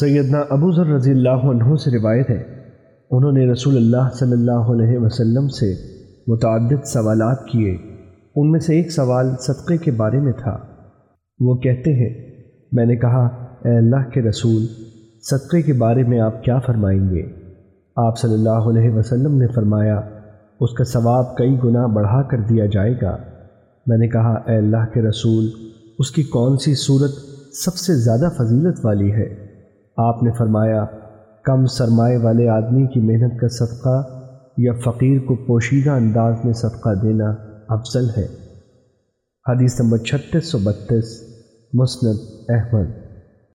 سیدنا ابو ذر رضی اللہ عنہ سے روایت ہے۔ انہوں نے رسول اللہ صلی اللہ علیہ وسلم سے متعدد سوالات کیے۔ ان میں سے ایک سوال صدقے کے بارے میں تھا۔ وہ کہتے ہیں، میں نے کہا، اے اللہ کے رسول، صدقے کے بارے میں آپ کیا فرمائیں گے؟ آپ صلی اللہ علیہ وسلم نے فرمایا، اس کا ثواب کئی گنا بڑھا کر دیا جائے گا۔ میں نے کہا، اے اللہ کے رسول، اس کی کون سی صورت سب سے زیادہ فضیلت والی ہے؟ آپ نے فرمایا، کم سرمائے والے آدمی کی محنت کا صورت یا فقیر کو پوشیدہ انداز میں آپ دینا افضل ہے۔ حدیث نمبر چھتیس سو بتیس کا احمد۔